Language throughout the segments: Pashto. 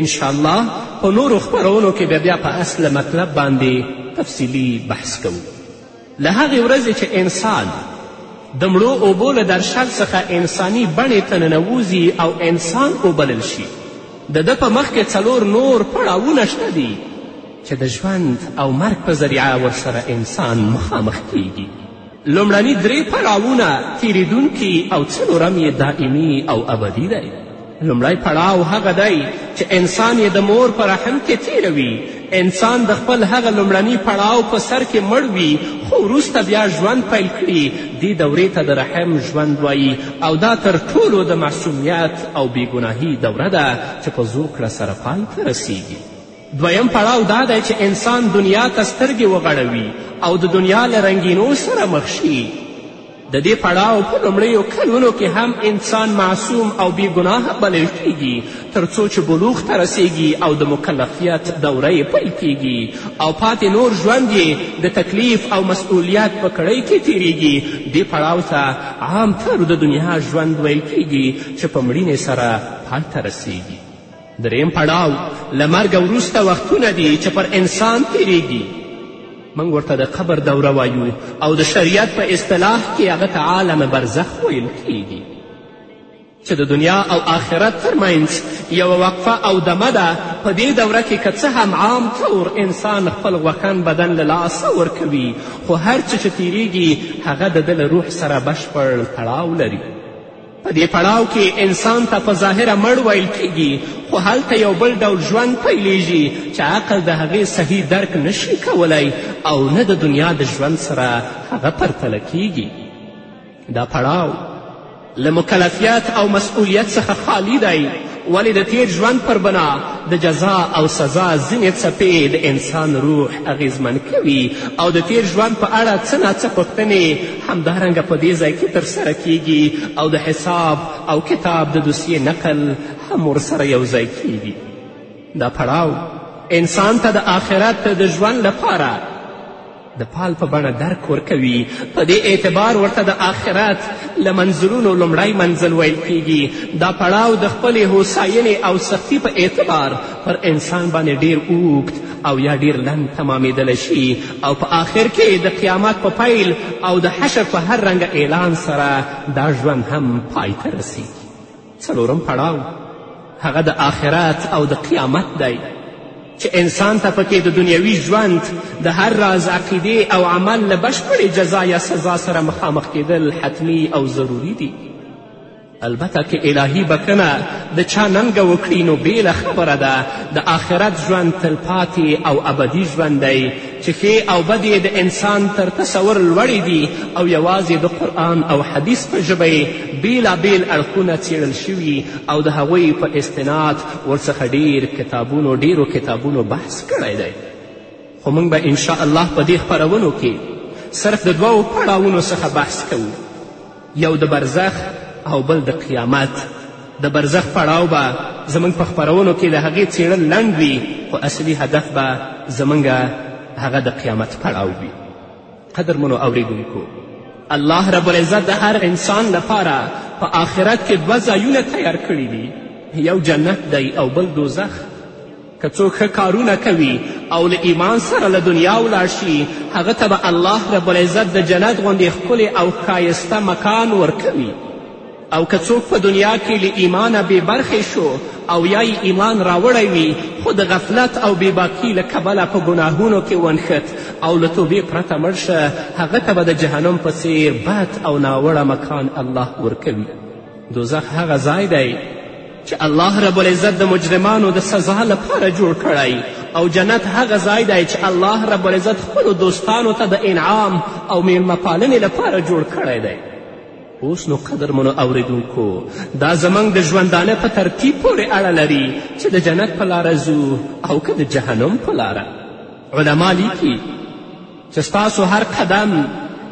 انشاالله په نورو خپرونو کې به بیا په اصل مطلب باندې تفصیلي بحث کوو له هغې ورځې چې انسان د مړو اوبو له درشل څخه انساني بڼې ته ننوځي او انسان وبلل شي د ده په مخ کې څلور نور پړاوونه شته دي چې د ژوند او مرګ په ذریعه ورسره انسان مخامخ کیږي لومړني درې پړاوونه تیریدونکي او څلورم یې دائمي او ابدي دی لومړی پړاو هغه دی چې انسان یې د مور په رحم کې تیروي انسان د خپل هغه لومړني پړاو په سر کې مړ وي خو وروسته بیا ژوند پیل کړي دې دورې ته د رحم ژوند وایي او دا تر ټولو د معصومیت او بېګناهي دوره ده چې په زوکړه سره پای ته رسیږي دویم پړاو دا دی چې انسان دنیا ته سترګې وغړوي او د دنیا له رنګینو سره مخ شي د دې پړاو په لومړیو کلونو کې هم انسان معصوم او بې ګناه بلل کیږي تر څو چې بلوغ ته رسیږي او د مکلفیت دوره یې پیل کیږي او پاتې نور ژوند یې د تکلیف او مسئولیت په کړۍ کې تیریږي دې پړاو ته عام تر د دنیا ژوند ویل کیږي چې په مړینې سره پای ته رسیږي دریم پړاو له مرګه وروسته وختونه دي چې پر انسان تیریږي موږ ورته د قبر دوره وایو او د شریعت په اصطلاح کې هغه ته عالم برزخ ویل کیږي چې د دنیا او آخرت ترمنځ یوه وقفه او دمه ده په دې دوره کې که څه هم عام طور انسان خپل غوښن بدن له لاسه ورکوي خو هر څه چې تیریږي هغه د ده له روح سره بشپړ تړاو لري په دې پړاو کې انسان ته په ظاهره مړ ویل کیږي خو هلته یو بل ډول ژوند پیلیږي چې عقل د هغې صحیح درک نشي کولی او نه د دنیا د ژوند سره هغه پرتله کیږي دا پړاو له مکلفیت او مسئولیت څخه خالی دی ولې د تېر ژوند پر بنا د جزا او سزا ځینې څپې د انسان روح اغېزمن کوي او د تېر ژوند په اړه څه ناڅه پوښتنې همدارنګه په دې ځای کې ترسره کیږي او د حساب او کتاب د دوسیې نقل هم ورسره یوځای کیږي دا پړاو انسان ته د آخرت د ژوند لپاره د پال په بڼه درک ورکوي په دې اعتبار ورته د آخرت له منزلونو لومړی منزل ویل کیږي دا پړاو د خپلې هوساینې او سختی په اعتبار پر انسان باندې ډیر اوږد او یا ډیر لنډ تمامیدلی شي او په آخر کې د قیامت په پیل او د حشر په هر رنګه اعلان سره دا ژوند هم پای ته رسیږي څلورم پړاو هغه د آخرت او د قیامت دی چې انسان ته پکې د دنیوي ژوند د هر راز عقیدې او عمل له بشپړې جزا یا سزا سره مخامخ کیدل حتمی او ضروري دي البته که الهي بکنه د چا ننګه وکړي نو بېله خبره ده د آخرت ژوند تلپاتې او ابدي ژوند دی چې ښې او بد یې د انسان تر تصور لوړې دي او یوازې د قرآن او حدیث په ژبه یې بېلابېل اړخونه څېړل شوي او د هغوی په استناد ورڅخه ډېر کتابونو ډېرو کتابونو بحث کړی دی خو موږ به انشاءالله په دې خپرونو کې صرف د دوو پړاوونو څخه بحث کوو یو د برزخ او بل د قیامت د برزخ پړاو به زموږ په خپرونو کې د هغې څېړل لنډ وي خو اصلي هدف به زموږ هغه د قیامت پړاو وي قدرمنو اورېدونکو الله رب العزت د هر انسان لپاره په آخرت کې دوه ځایونه تیار کړي دي یو جنت دی او بل دوزخ که څوک ښه کارونه کوي او له ایمان سره له دنیا ولاړ شي هغه ته به الله رب العزت د جنت غوندې ښکلی او ښایسته مکان ورکوي او که څوک په دنیا کې له ایمانه بې برخې شو او یا یې ایمان راوړی وي خو د غفلت او بېباکي له کبله په ګناهونو کې ونښت او له توبې پرته مړ شه هغه ته به د جهنم په څیر بد او ناوړه مکان الله ورکوي دوزخ هغه ځای دی چې الله رب العزت د مجرمانو د سزا لپاره جوړ کړی او جنت هغه ځای دی چې الله رب العزت خپلو دوستانو ته د انعام او میلمه پالنې لپاره جوړ کړی دی اوس نو قدرمنو اوریدونکو دا زموږ د ژوندانه په ترتیب پورې اړه لري چې د جنت په لاره ځو او که د جهنم په لاره علما لیکي چې ستاسو هر قدم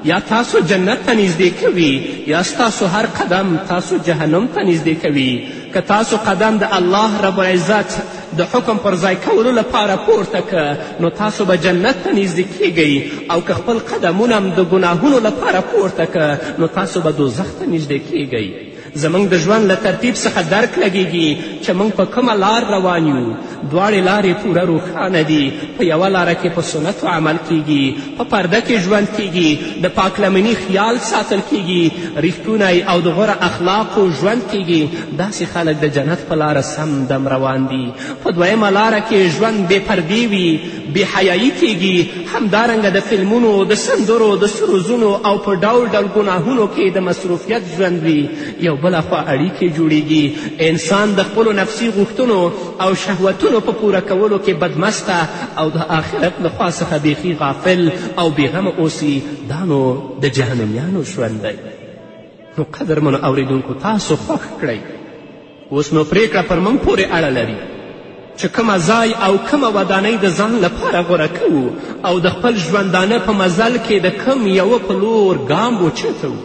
یا تاسو جنت ته نږدې کوي یا ستاسو هر قدم تاسو جهنم ته نږدې کوي که تاسو قدم د الله رب العزت د حکم پر ځای کولو لپاره پورته که نو تاسو به جنت ته نږدې کیږئ او که خپل قدمونه هم د ګناهونو لپاره پورته که نو تاسو به دوزخ ته نږدې کیږئ زموږ د ژوند له ترتیب څخه درک لګیږي چې موږ په کومه لار روان یو دواړې لارې پوره روښانه دي په یوه لاره کې په سنتو عمل کیږي په پرده کې ژوند کیږي د پاکلمني خیال ساتل کیږي ریښتونی او د غوره اخلاقو ژوند کیږي داسې خلک د جنت په لاره سم دم روان دي په دویمه لاره کې ژوند بې پردې وي بېحیايي کېږي همدارنګه د فلمونو د سندرو د سروزونو او په ډول ډول ګناهونو کې د مصروفیت ژوند وي یو بله خوا اړیکې جوړیږي انسان د خپلو نفسي غوښتنو او شهوتونو په پوره کولو کې بدمسته او د آخرت له خوا څخه بیخي غافل او بېغمه اوسي دا نو د جهنمیانو ژوند دی نو قدرمنو اوریدونکو تاسو خوښ کړئ اوس نو پرېکړه پر موږ پورې اړه لري چې کومه ځای او کومه ودانۍ د ځان لپاره غوره کوو او د خپل ژوندانه په مزل کې د کم یوه په لور ګام وچتوو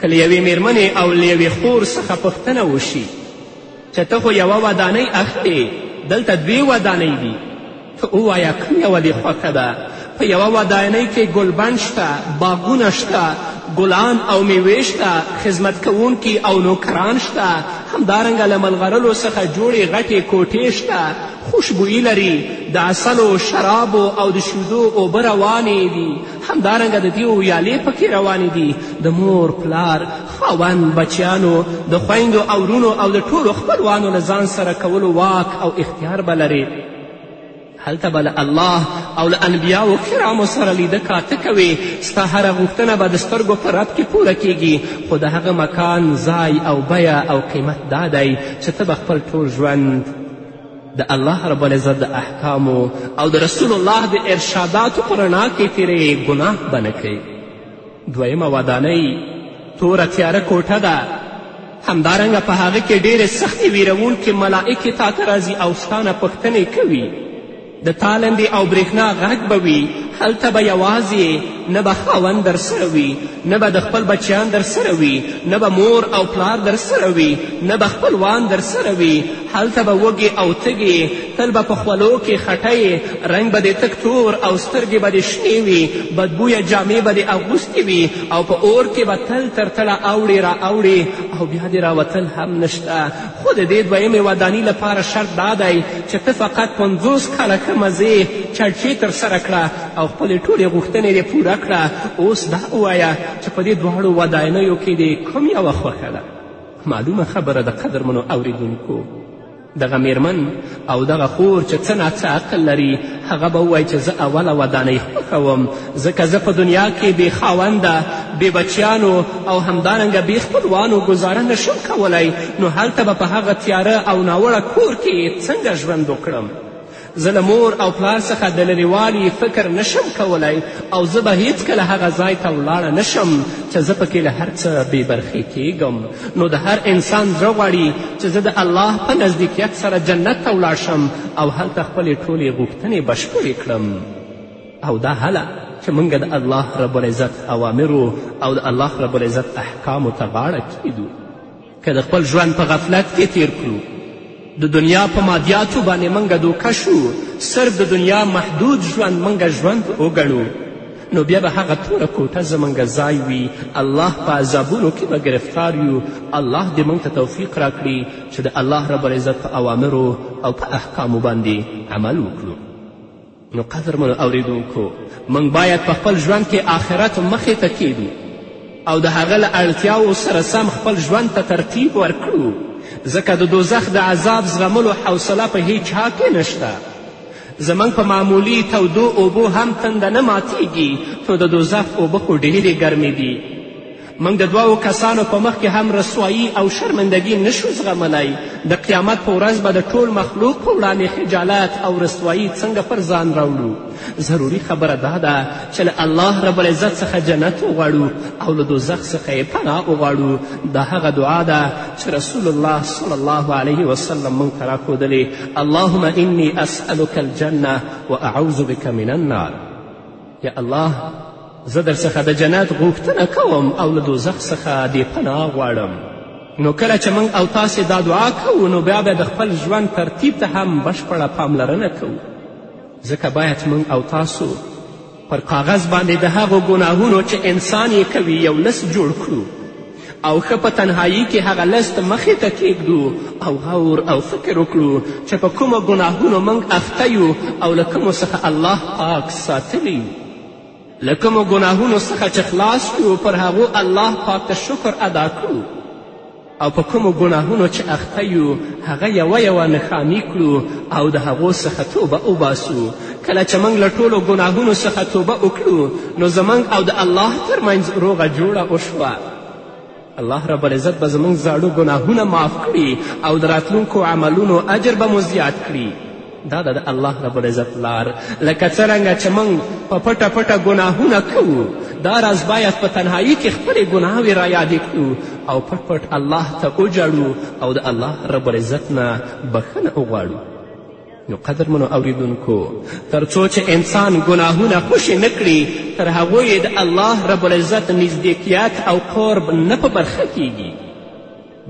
که له یوې میرمنې او له یوې خور څخه پوښتنه وشي چې ته خو یوه ودانۍ اخلې دلته دوې ودانۍ دي ته ووایه کوم یوه دې خوښه ده په یوه ودانۍ کې ګلبن شته باغونه شته ګلان او میوې شته خدمت کوونکي او نوکران شته همدارنګه له ملغرلو څخه جوړې غټې کوټې شته خوشبویي لري د عسلو شرابو او د شیدو اوبه روانې دي همدارنګه د دې ویالې پکې روانې دي د مور پلار خاوند بچیانو د خویندو او ورونو او د ټولو خپلوانو له ځان سره کولو واک او اختیار به لرې هلته به له الله او له انبیاو کرامو سره لیده کاته کوې ستا هره غوښتنه به د سترګو په رب کې پوره کیږي خو د هغه مکان ځای او بیه او قیمت دا دی چې ته به خپل ټول ژوند د الله رب العزت د احکامو او د رسول الله د ارشاداتو په رڼا کې تیرې ګناه به نه کوې دویمه ودانۍ توره تیاره کوټه ده همدارنګه په هغه کې ډېرې سختې ویرونکې ملائکې تا ته راځي او ستانه پوښتنې کوي د تالندې او برېښنا غږ به وي هلته به یوازې نه به خاوند در سره وي نه به د خپل بچیان در سره وي نه به مور او پلار در سره وي نه به خپلوان در سره وي هلته به وږې او تږې تل به په خولو کې خټه یې رنګ به دې تک تور او سترګې به دې شنې وي بدبویه جامې به دې اغوستې وي او په اور کې به تل تر تله اوړې را اوړې او بیا دې راوتل هم نشته خو د دې دویمې وداني لپاره شرط دا دی چې ته فقط پنځوس کاله ښه مزې چړچې ترسره کړه او خپلې ټولې غوښتنې دې پوره کړه اوس دا ووایه چې په دې دواړو ودانیو کې دې کوم یوه خوښه ده معلومه خبره د قدرمنو اوریدونکو دغه میرمن او دغه خور چې څه نا څه عقل لري هغه به ووایي چې زه اوله ودانۍ خوښوم ځکه زه په دنیا کې بې خاونده بې بچیانو او همدارنګه بې خپلوانو ګزاره نه شم کولی نو هلته به په هغه تیاره او ناوړه کور کې څنګه ژوند وکړم زه له مور او پلار څخه د لرېوالي فکر نه شم کولی او زه به هیڅکله هغه ځای ته ولاړه نه شم چې زه پکې له هر څه بې برخې کیږم نو د هر انسان زړه غواړي چې زه د الله په نزدیکیت سره جنت ته ولاړ شم او هلته خپلې ټولې غوښتنې بشپړې کړم او دا هله چې موږ د الله رب العزت اوامرو او د الله رب العزت احکامو ته غاړه کیدو که د خپل ژوند په غفلت کې تیر کړو د دنیا په مادیاتو باندې موږ دوکه شو صرف د دنیا محدود ژوند موږ ژوند وګڼو نو بیا به هغه توره کوټه زموږ ځای وي الله په عذابونو کې به ګرفتار یو الله دې موږ ته توفیق راکړي چې د الله رب العزت په اوامرو او په احکامو باندې عمل وکړو نو قدر منو اوریدونکو موږ باید په خپل ژوند کې آخرت مخې ته کیدو او د هغه له اړتیاو سره سم خپل ژوند ته ترتیب ورکړو ځکه د دوزخ د عذاب زغملو حوصله په هیچ چا کې نشته زموږ په معمولي تودو اوبو هم تنده نه ماتیږي نو د دوزخ اوبه خو ډیرې ګرمې دي موږ د دوو کسانو په مخکې هم رسوایی او شرمندګي نشو زغملی د قیامت په ورځ به د ټول مخلوق په وړاندې خجالت او رسوایی څنګه پر ځان راوړو ضروري خبره دا ده چې له الله رب العزت څخه جنت وغواړو او له دوزخ څخه یې پناه وغواړو دا هغه دعا ده چې رسول الله صلی الله علیه وسلم موږ ته راښودلې اللهم انی اسألک الجنه واعوذ بک من النار یا الله زه در څخه د جنت غوښتنه کوم او له دوزخ څخه دې پناه غواړم نو کله چې موږ او تاسې دا دعا کوو نو بیا بیا د خپل ژوند ترتیب ته هم بشپړه پاملرنه کوو ځکه باید موږ او تاسو پر کاغذ باندې د هغو ګناهونو چې انسان یې کوي یو لس جوړ کړو او ښه په تنهایی کې هغه لست مخې ته کیږدو او غور او فکر وکړو چې په کومو ګناهونو موږ اخته یو او له کومو څخه الله پاک ساتلی یو له کومو ګناهونو څخه چې خلاص یو پر هغو الله پاک ته شکر ادا کړو او په کومو ګناهونو چې اخته یو هغه یوه یوه نښاني کړو او د هغو څخه توبه وباسو کله چې موږ له ټولو ګناهونو څخه توبه وکړو نو زموږ او د الله ترمنځ روغه جوړه وشوه الله رب العزت به زموږ زاړو ګناهونه معاف کړي او د راتلونکو عملونو اجر به مو زیات کړي دا د الله رب العزت لار لکه څرنګه چې موږ په پټه پټه ګناهونه کوو دا راز باید په تنهایی کې خپلې ګناهوې رایادې کړو او پټ پټ الله ته وژاړو او د الله رب العزت نه بښنه وغواړو نو قدرمنو اوریدونکو تر څو چې انسان ګناهونه خوشې نه کړي تر هغو یې د الله رب العزت نږدېکیت او قرب نه په برخه کیږي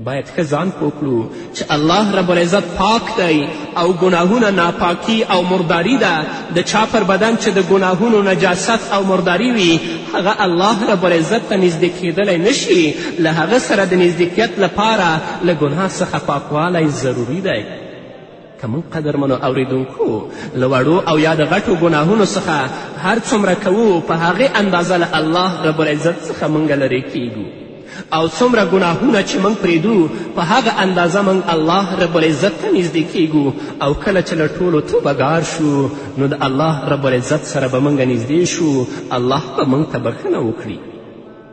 باید ښه ځان پوه کړو چې الله رب العزت پاک دی او ګناهونه ناپاکي او مرداري ده د چا پر بدن چې د ګناهونو نجاست او مرداري وي هغه الله رب العزت ته نږدې کیدلی نشي له هغه سره د نږدېکیت لپاره له ګناه څخه پاکوالی ضروري دی که موږ قدرمنو اورېدونکو له وړو او یا د غټو ګناهونو څخه هر څومره کوو په هغې اندازه له الله رب العزت څخه موږ لرې کیږو او څومره ګناهونه چې موږ پرېږدو په هغه اندازه موږ الله رب العزت ته نږدې کیږو او کله چې له ټولو توبهګار شو نو د الله رب العزت سره به موږ نږدې شو الله به موږ ته بښنه وکړي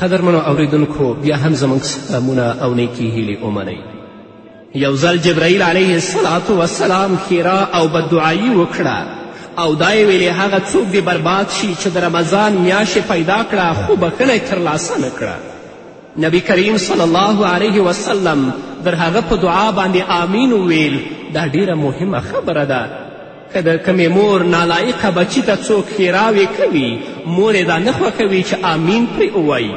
قدرمنو اوریدونکو بیا هم زموږ سلامونه او نیکې هیلې ومنئ یو ځل جبرائیل علیه السلام وسلام ښیرا او بددعایي وکړه او دا یې ویلې هغه څوک دې برباد شي چې د رمضان میاشې پیدا کړه خو بښنه یې ترلاسه نه کړه نبی کریم صلی الله علیه وسلم در هغه په دعا باندې آمین وویل دا ډیره مهمه خبره ده که د کومې مور نالایقه بچي ته څوک ښېراوې کوي مور یې دا نه خوښوي چې آمین پرې ووایي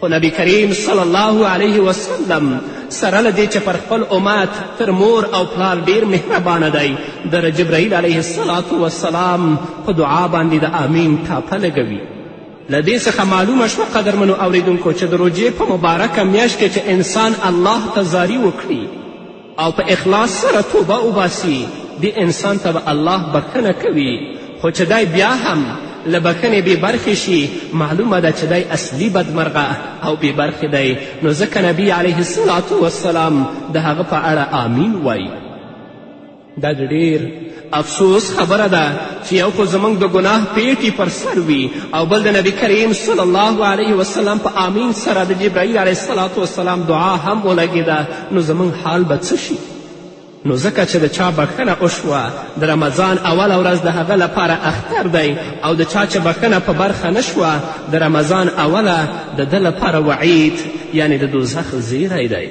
خو نبی کریم صلی الله علیه وسلم سره له دې چې پر خپل امت تر مور او پلار ډیر مهربانه دی د جبرائیل علیه السلام وسلام په دعا باندې د امین ټاپه لګوي له دې څخه معلومه شوه قدرمنو اوریدونکو چې د روژې په مبارکه میاشت کې چې انسان الله ته زاری وکړي او په اخلاص سره توبه وباسي دې انسان ته به الله بخښنه کوي خو چې دی بیا هم له بخښنې بې برخې شي معلومه ده چې دی اصلي بدمرغه او بې برخې دی نو ځکه نبی علیه السلام وسلام د هغه په اړه آمین وایي دا ډېر افسوس خبره ده چې یو خو زموږ د ګناه پیټي پر سر وي او بل د نبي کریم صلی الله علیه وسلم په آمین سره د جبرائیل علیه السلام وسلام دعا هم ولګېده نو زموږ حال به څه شي نو ځکه چې د چا بښنه وشوه د رمضان اوله ورځ د هغه لپاره اختر دی او د چا چې بښنه په برخه نه شوه د رمضان اوله د ده لپاره وعید یعنی د دوزخ زیری دی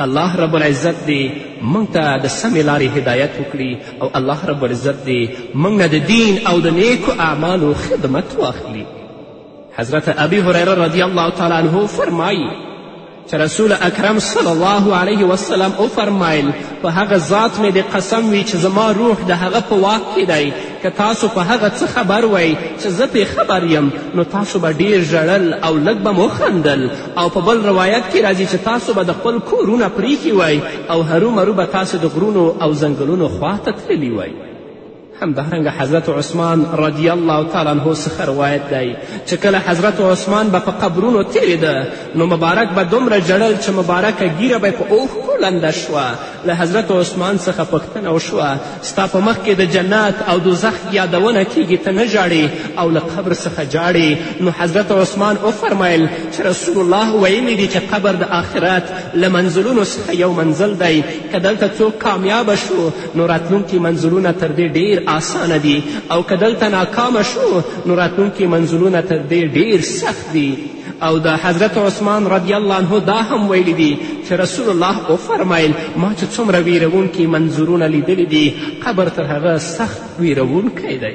الله رب العزت دې موږ ته د سمې لارې هدایت وکړي او الله رب العزت دې موږ نه د دین او د نیکو اعمالو خدمت واخلي حضرت ابي هريره رضی الله تعالی عنه فرمایي چې رسول اکرم صلی الله علیه وسلم وفرمایل په هغه ذات مې د قسم وي چې زما روح د هغه په واک کې دی که تاسو په هغه څه خبر وئ چې زه پې خبر یم نو تاسو به ډیر ژړل او لږ به مو خندل او په بل روایت کې راځي چې تاسو به د خپل کورونه پریښي وای او هرومرو به تاسو د غرونو او ځنګلونو خوا ته تللي وای همدارنګه حضرت عثمان رضی الله تعالی عنه څخه روایت دی چې کله حضرت عثمان به په قبرونو تېرېده نو مبارک به دومره ژړل چې مبارکه ګیره به په اوښکو لنده شوه له حضرت عثمان څخه پوښتنه وشوه ستا په مخ کې د جنت او دوزخ یادونه کیږي ته نه ژاړې او له قبر څخه جاړې نو حضرت عثمان وفرمایل چې رسول الله ویلي دي چې قبر د آخرت له منزلونو څخه یو منزل دی که دلته څوک کامیاب شو نو راتلونکي منزلونه تر دې ډیر آسانه دي او که دلته ناکامه شو نو راتلونکي منزلونه تر دې ډیر سخت دي او د حضرت عثمان رضی الله عنه دا هم ویلي دي چې رسول الله وفرمایل ما چې څومره ویرونکي منظورونه لیدلي دي قبر تر هغه سخت ویرونکی دی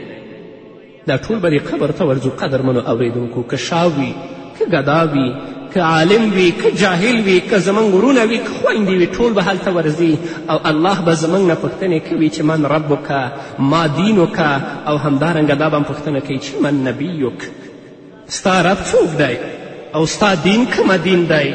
دا ټول به دې قبر ته ورځو قدرمنو اورېدونکو که شا وي که ګدا وي که عالم وي که جاهل وي که زموږ ورونه وي که خویندې وي ټول به هلته ورځي او الله به زموږ نه پوښتنې کوي چې من ربک ما دینک او همدارنګه دا به هم پوښتنه کوي چې من نبیک ستا رب څوک دی او ستا دین کومه دین دی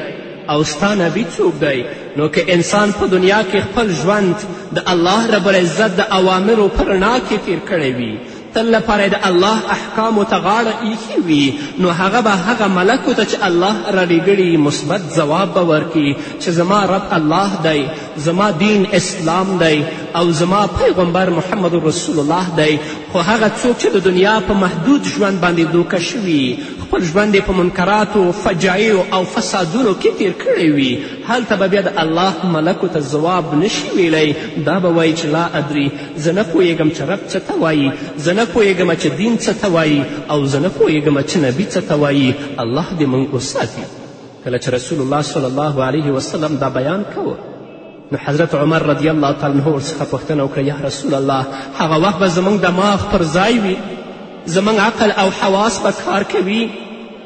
او ستا نبی څوک دی نو که انسان په دنیا کې خپل ژوند د الله رب العزت د اوامرو په رڼا کې تیر کړی وي تل لپاره د الله احکامو ته غاړه ایښې وي نو هغه به هغه ملکو ته چې الله رالیږلي مثبت ځواب به ورکړي چې زما رب الله دی زما دین اسلام دی او زما پیغمبر محمد رسول الله دی خو هغه څوک چې د دنیا په محدود ژوند باندې دوکه شوي خپل ژوند یې په منکراتو فجایعو او فسادونو کې تیر کړی وي هلته به بیا د الله ملکو ته ځواب نشي ویلی دا به وایي چې لا ادري زه نه پوهیږم چې رب څه ته وایي زه نه پوهیږم چې دین څه ته وایي او زه نه پوهیږم چې نبي څه ته وایي الله دې موږ وساتي کله چې رسول الله صلی الله علیه وسلم دا بیان کوه نو حضرت عمر رضی الله تعالی عنه ورڅخه پوښتنه وکړه یا رسول الله هغه وخت به زموږ دماغ پر ځای وي زموږ عقل او حواس به کار کوي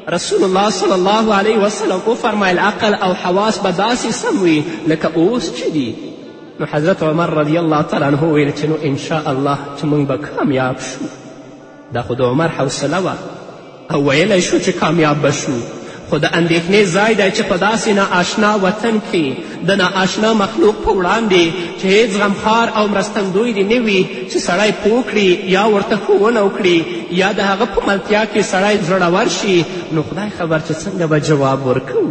رسول الله صلی الله علیه وسلم وفرمیل عقل او حواس به داسې سم وي لکه اوس چې دي نو حضرت عمر رضی الله تعالی عنه ویل چې نو انشاء الله چې موږ به کامیاب شو دا خو د عمر حوصله وه او ویلی شو چې کامیاب به شو خو د اندېښنې ځای دی چې په داسې نااشنا وطن کې د نااشنا مخلوق په وړاندې چې هېڅ غمخوار او مرستندوی دې نه وي چې سړی پوه کړي یا ورته ښوونه وکړي یا د هغه په ملتیا کې سړی زړور شي نو خدای خبر چې څنګه به جواب ورکوو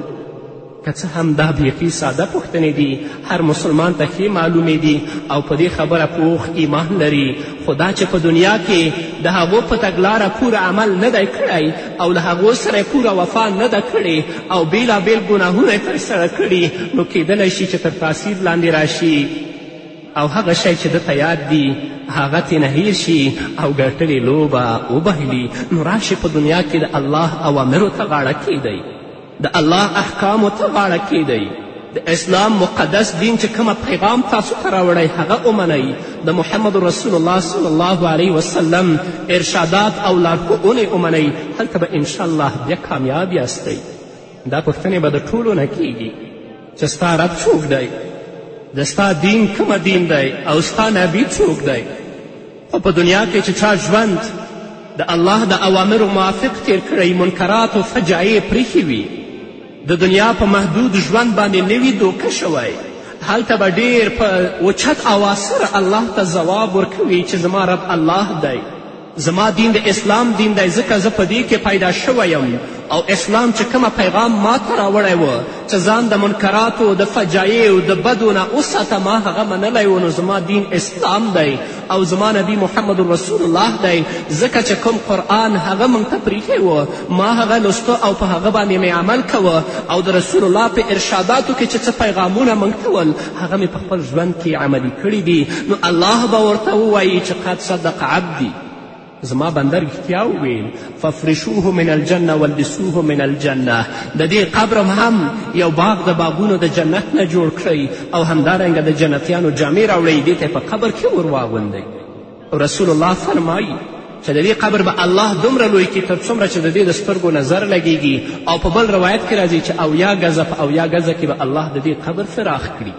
که څه هم دا بیخي ساده پوښتنې دي هر مسلمان ته ښې معلومې دي او په دې خبره پوخ ایمان لري خو دا چې په دنیا کې د هغو په تګلاره پوره عمل نه دی کړی او له هغو سره پوره وفا نه ده کړې او بېلابېل ګناهونه یې ترسره کړي نو کیدلی شي چې تر تاثیر لاندې راشي او هغه شی چې ده ته یاد دي هغه ترې نه هیر شي او ګټلې لوبه وبهلي نو راشي په دنیا کې د الله اوامرو ته غاړه کیدئ د الله احکامو ته غاړه کیدئ د اسلام مقدس دین چې کومه پیغام تاسو ته راوړی هغه ومنئ د محمد رسول الله صلی الله علیه وسلم ارشادات او لارښوونې ومنئ هلته به انشاءالله بیا کامیاب یاستئ دا پوښتنې به د ټولو نه کیږي چې ستا رب څوک دی د ستا دین کومه دین دی او ستا نبی څوک دی خو په دنیا کې چې چا ژوند د الله د اوامرو موافق تیر کړی منکرات او فجایع پریښې وي د دنیا په محدود ژوند باندې نه وي دوکه شوی هلته به ډیر په اوچت آواز سره الله ته ځواب ورکوي چې زما رب الله دی زما دین د اسلام دین دی ځکه زه په دې کې پیدا شوی یم او اسلام چې کومه پیغام ما ته راوړی و ته ځان د منکراتو د فجایعو د بدو نه وساته ما هغه منلی و نو زما دین اسلام دی او زما نبی محمد رسول الله دی ځکه چې کوم قرآن هغه موږ ته پریښی و ما هغه لوسته او په هغه باندې مې عمل کوه او د رسول الله په ارشاداتو کې چې څه پیغامونه موږ ته ول هغه مې په خپل ژوند کې عملي کړي دي نو الله به ورته ووایي چې قد صدق عبدي زما بنده رښتیا وویل ففرشوه من الجنه والبسوه من الجنه د دې قبر هم یو باغ د باغونو د جنت نه جوړ کړئ او همدارنګه د جنتیانو جامې راوړئ دې ته په قبر کې ور واغوندئ رسول الله فرمایي چې د دې قبر به الله دومره لوی کړي تر څومره چې د دې د سترګو نظر لګیږي او په بل روایت کې راځي چې اویا ګزه په اویا ګزه کې به الله د دې قبر فراخ کړي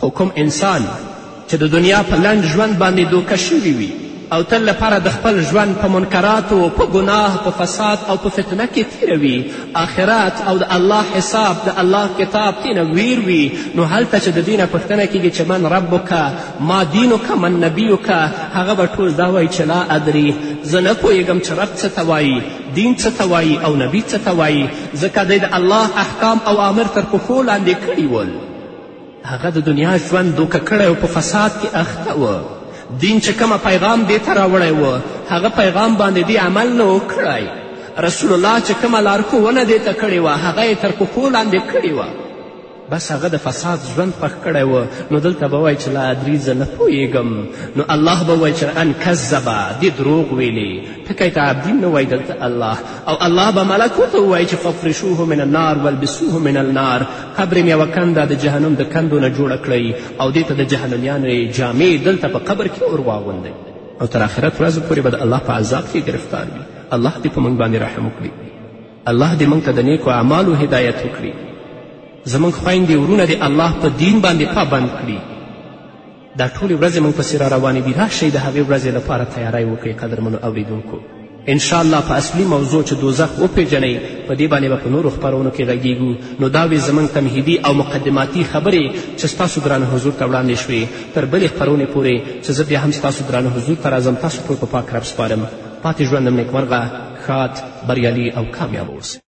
خو کوم انسان چې د دنیا په لنډ ژوند باندې دوکه شوي وي او تل لپاره د خپل ژوند په منکراتو په ګناه په فساد او په فتنه کې تیروي آخرت او د الله حساب د الله کتاب تینه ویر وي نو هلته چې د دې نه پوښتنه کیږي چې من ربک ما دینک من نبیک هغه به ټول دا وایي چې لا ادري زه نه پوهیږم چې رب څه ته وایي دین څه ته وایي او نبی څه ته وایي ځکه دی د الله احکام او امر تر پښو لاندې کړي ول هغه د دنیا ژوند دوکه کړی او په فساد کې اخته و دین چې کومه پیغام دې ته راوړی و هغه پیغام باندې دې عمل نه و کړی رسول الله چې کومه لارښوونه دې ته کړې وه هغه یې تر پښو لاندې کړې وه بس هغه د فساد ژوند خوښ کړی و نو دلته به وایي چې لا ادري زه نه پوهېږم نو الله به وایي چې ان کذبه دې دروغ ویلې ټکی ته عبدین نه وایي دلته الله او الله به ملکو ته ووایي چې ففرشوه من النار والبسوه من النار قبر مې یوه کنده د جهنم د کندو نه جوړه کړئ او دې ته د جهنمیانو یې جامې دلته په قبر کې اور واغوندئ او تر آخرت ورځې پورې به د الله په عذاب کې ګرفتار وي الله دې په موږ باندې رحم وکړي الله دې موږ ته د نیکو اعمالو هدایت وکړي زموږ خویندې ورونه دې الله په دین باندې پابند کړي دا ټولې ورځې موږ پسې را روانې دي راشئ د هغې ورځې لپاره تیاری وکړئ قدرمنو اوریدونکو انشاءالله په اصلي موضوع چې دوزخ وپېژنئ په دې باندې به په نورو خپرونو کې غږیږو نو دا وې زموږ تمهیدي او مقدماتي خبرې چې ستاسو درانه حضور ته وړاندې شوې تر بلې خپرونې پورې چې زه بیا هم ستاسو درانه حضور ته راځم تاسو ټول په پاک رب سپارم پاتې ژوند هم نیکمرغه ښاد بریالي او کامیاب اوسئ